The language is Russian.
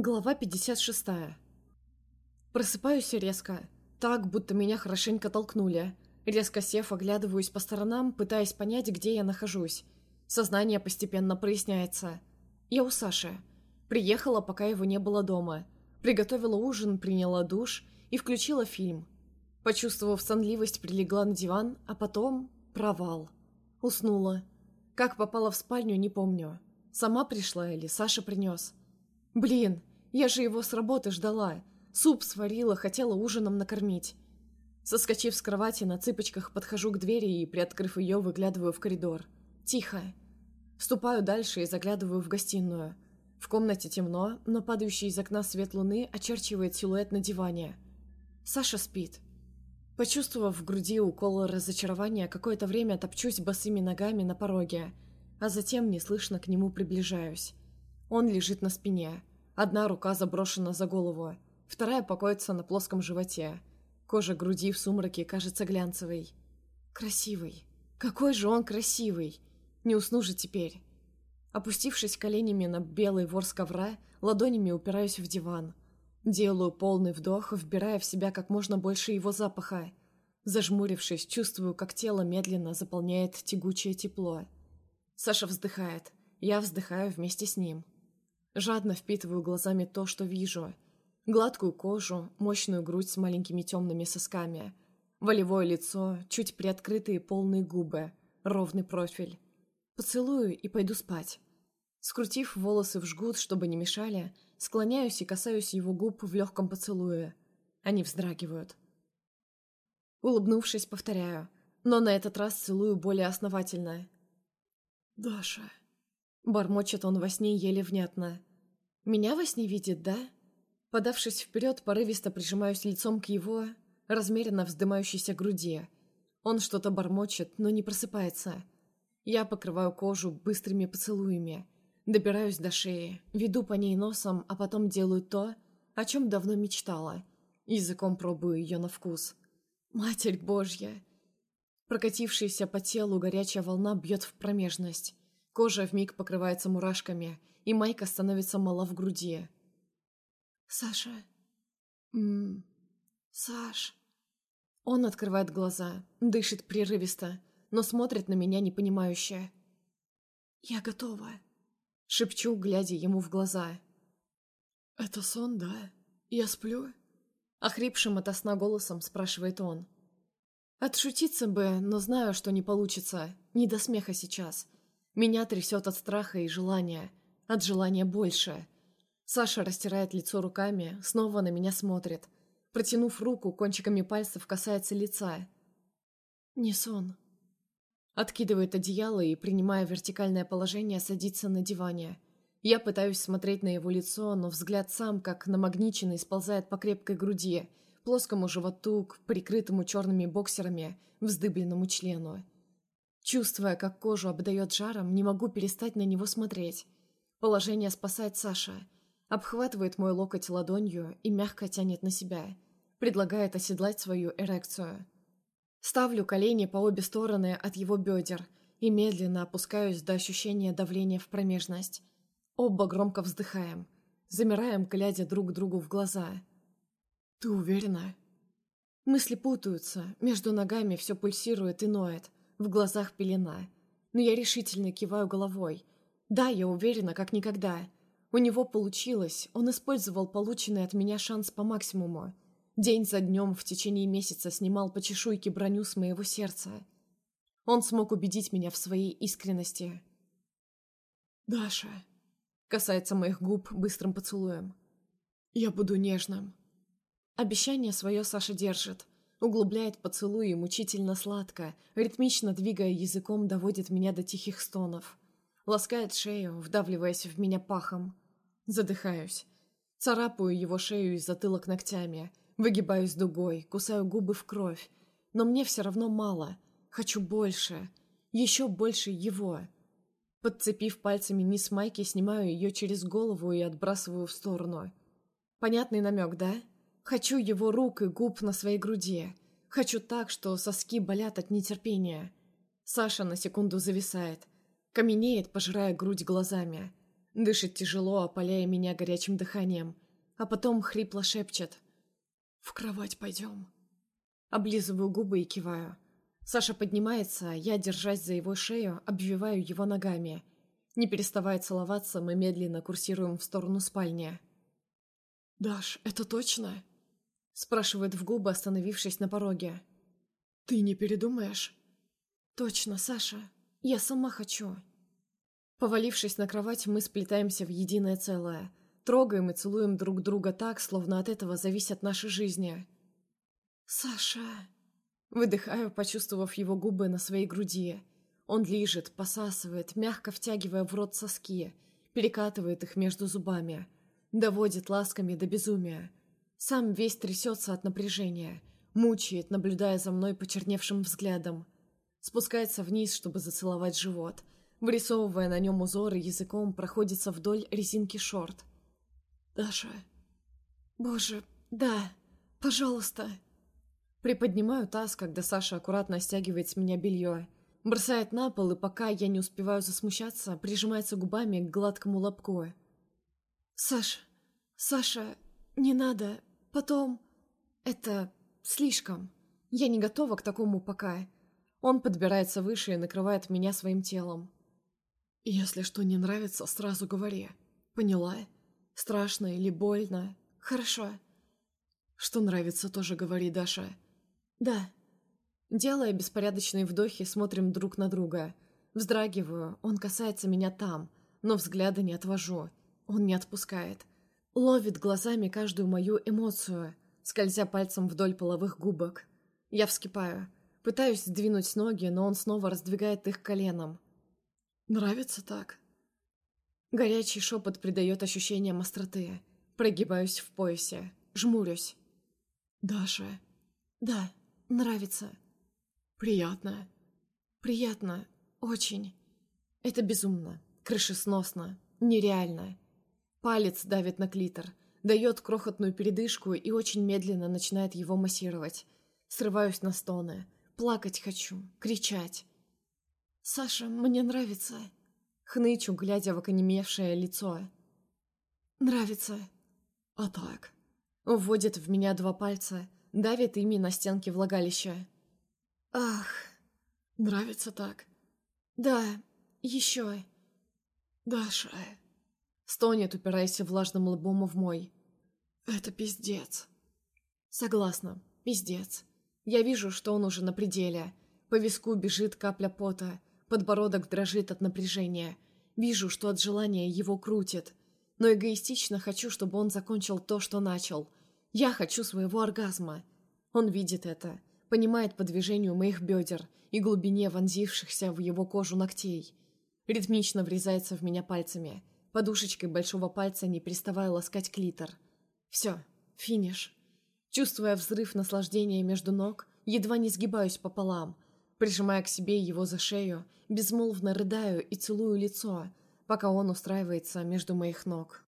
Глава 56. Просыпаюсь резко, так, будто меня хорошенько толкнули. Резко сев, оглядываюсь по сторонам, пытаясь понять, где я нахожусь. Сознание постепенно проясняется. Я у Саши. Приехала, пока его не было дома. Приготовила ужин, приняла душ и включила фильм. Почувствовав сонливость, прилегла на диван, а потом... провал. Уснула. Как попала в спальню, не помню. Сама пришла или Саша принес. Блин, я же его с работы ждала. Суп сварила, хотела ужином накормить. Соскочив с кровати, на цыпочках подхожу к двери и, приоткрыв ее, выглядываю в коридор. Тихо. Ступаю дальше и заглядываю в гостиную. В комнате темно, но падающий из окна свет луны очерчивает силуэт на диване. Саша спит. Почувствовав в груди укол разочарования, какое-то время топчусь босыми ногами на пороге, а затем неслышно к нему приближаюсь. Он лежит на спине. Одна рука заброшена за голову, вторая покоится на плоском животе. Кожа груди в сумраке кажется глянцевой. Красивый. Какой же он красивый! Не усну же теперь. Опустившись коленями на белый ворс ковра, ладонями упираюсь в диван. Делаю полный вдох, вбирая в себя как можно больше его запаха. Зажмурившись, чувствую, как тело медленно заполняет тягучее тепло. Саша вздыхает. Я вздыхаю вместе с ним. Жадно впитываю глазами то, что вижу. Гладкую кожу, мощную грудь с маленькими темными сосками, волевое лицо, чуть приоткрытые полные губы, ровный профиль. Поцелую и пойду спать. Скрутив волосы в жгут, чтобы не мешали, склоняюсь и касаюсь его губ в легком поцелуе. Они вздрагивают. Улыбнувшись, повторяю, но на этот раз целую более основательно. «Даша...» Бормочет он во сне еле внятно. Меня во сне видит, да? Подавшись вперед, порывисто прижимаюсь лицом к его размеренно вздымающейся груди. Он что-то бормочет, но не просыпается. Я покрываю кожу быстрыми поцелуями, добираюсь до шеи, веду по ней носом, а потом делаю то, о чем давно мечтала. Языком пробую ее на вкус. Матерь Божья! Прокатившаяся по телу горячая волна бьет в промежность. Кожа вмиг покрывается мурашками, и майка становится мала в груди. «Саша? Ммм... Саш...» Он открывает глаза, дышит прерывисто, но смотрит на меня непонимающе. «Я готова», — шепчу, глядя ему в глаза. «Это сон, да? Я сплю?» Охрипшим ото сна голосом спрашивает он. Отшутиться бы, но знаю, что не получится. Не до смеха сейчас. Меня трясет от страха и желания от желания больше. Саша растирает лицо руками, снова на меня смотрит. Протянув руку, кончиками пальцев касается лица. Не сон. Откидывает одеяло и, принимая вертикальное положение, садится на диване. Я пытаюсь смотреть на его лицо, но взгляд сам, как намагниченный, сползает по крепкой груди, плоскому животу, к прикрытому черными боксерами, вздыбленному члену. Чувствуя, как кожу обдает жаром, не могу перестать на него смотреть. Положение спасает Саша. Обхватывает мой локоть ладонью и мягко тянет на себя. Предлагает оседлать свою эрекцию. Ставлю колени по обе стороны от его бедер и медленно опускаюсь до ощущения давления в промежность. Оба громко вздыхаем. Замираем, глядя друг другу в глаза. «Ты уверена?» Мысли путаются, между ногами все пульсирует и ноет, в глазах пелена. Но я решительно киваю головой – да, я уверена, как никогда. У него получилось, он использовал полученный от меня шанс по максимуму. День за днем в течение месяца снимал по чешуйке броню с моего сердца. Он смог убедить меня в своей искренности. «Даша», — касается моих губ быстрым поцелуем, — «я буду нежным». Обещание свое Саша держит, углубляет поцелуи мучительно сладко, ритмично двигая языком, доводит меня до тихих стонов. Ласкает шею, вдавливаясь в меня пахом. Задыхаюсь. Царапаю его шею и затылок ногтями. Выгибаюсь дугой, кусаю губы в кровь. Но мне все равно мало. Хочу больше. Еще больше его. Подцепив пальцами низ майки, снимаю ее через голову и отбрасываю в сторону. Понятный намек, да? Хочу его рук и губ на своей груди. Хочу так, что соски болят от нетерпения. Саша на секунду зависает – Каменеет, пожирая грудь глазами. Дышит тяжело, опаляя меня горячим дыханием, а потом хрипло шепчет. «В кровать пойдем». Облизываю губы и киваю. Саша поднимается, я, держась за его шею, обвиваю его ногами. Не переставая целоваться, мы медленно курсируем в сторону спальни. «Даш, это точно?» Спрашивает в губы, остановившись на пороге. «Ты не передумаешь?» «Точно, Саша. Я сама хочу». Повалившись на кровать, мы сплетаемся в единое целое. Трогаем и целуем друг друга так, словно от этого зависят наши жизни. «Саша...» Выдыхаю, почувствовав его губы на своей груди. Он лижет, посасывает, мягко втягивая в рот соски, перекатывает их между зубами, доводит ласками до безумия. Сам весь трясется от напряжения, мучает, наблюдая за мной почерневшим взглядом. Спускается вниз, чтобы зацеловать живот, вырисовывая на нем узоры языком, проходится вдоль резинки шорт. «Даша...» «Боже, да, пожалуйста...» Приподнимаю таз, когда Саша аккуратно стягивает с меня белье. Бросает на пол, и пока я не успеваю засмущаться, прижимается губами к гладкому лобку. «Саша, Саша, не надо. Потом... Это... слишком. Я не готова к такому пока». Он подбирается выше и накрывает меня своим телом. «Если что не нравится, сразу говори. Поняла? Страшно или больно? Хорошо. Что нравится, тоже говори, Даша». «Да». Делая беспорядочные вдохи, смотрим друг на друга. Вздрагиваю, он касается меня там, но взгляда не отвожу. Он не отпускает. Ловит глазами каждую мою эмоцию, скользя пальцем вдоль половых губок. Я вскипаю. Пытаюсь сдвинуть ноги, но он снова раздвигает их коленом. «Нравится так?» Горячий шепот придает ощущениям остроты. Прогибаюсь в поясе. Жмурюсь. «Даша?» «Да». Нравится. Приятно. Приятно. Очень. Это безумно. Крышесносно. Нереально. Палец давит на клитор. Дает крохотную передышку и очень медленно начинает его массировать. Срываюсь на стоны. Плакать хочу. Кричать. «Саша, мне нравится». Хнычу, глядя в оконемевшее лицо. «Нравится». «А так?» Вводит в меня два пальца давит ими на стенки влагалища. «Ах, нравится так?» «Да, еще...» «Даша...» Стонет, упираясь влажным лбом в мой. «Это пиздец». «Согласна, пиздец. Я вижу, что он уже на пределе. По виску бежит капля пота, подбородок дрожит от напряжения. Вижу, что от желания его крутит. Но эгоистично хочу, чтобы он закончил то, что начал — я хочу своего оргазма. Он видит это, понимает по движению моих бедер и глубине вонзившихся в его кожу ногтей. Ритмично врезается в меня пальцами, подушечкой большого пальца не переставая ласкать клитор. Все, финиш. Чувствуя взрыв наслаждения между ног, едва не сгибаюсь пополам, прижимая к себе его за шею, безмолвно рыдаю и целую лицо, пока он устраивается между моих ног.